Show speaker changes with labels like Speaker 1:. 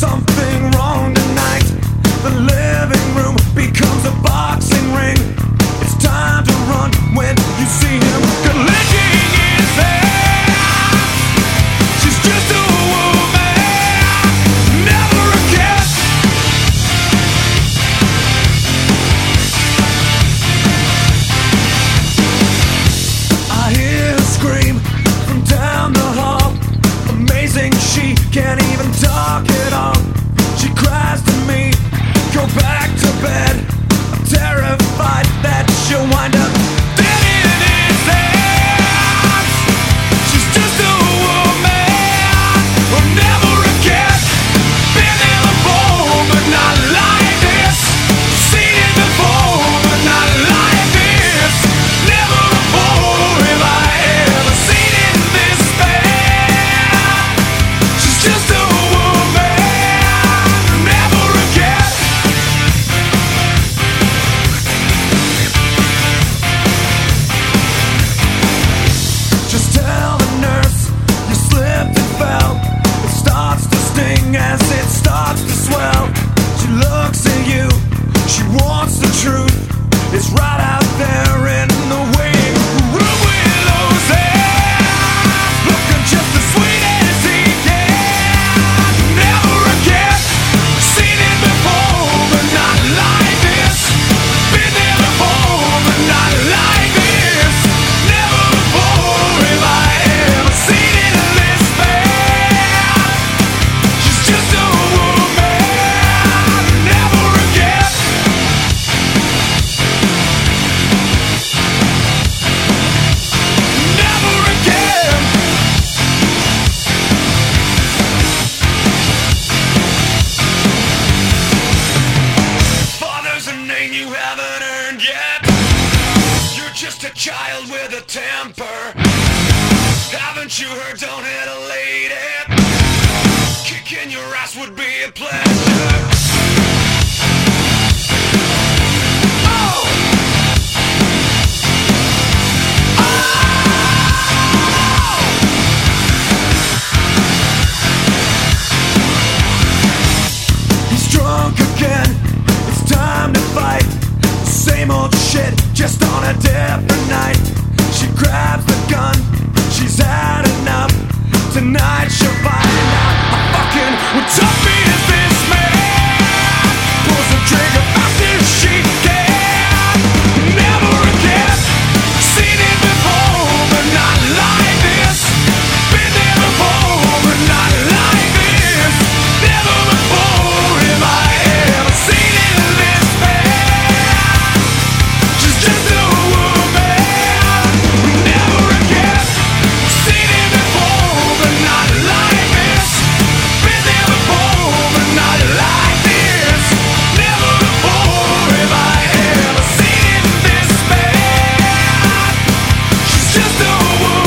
Speaker 1: done It's right child with a temper. Haven't you heard? Don't hit a lady. Kicking your ass would be a pleasure. Oh! again. It's time to fight. Same old shit, just on a different. you're fighting now. I fucking would dump me as this. just a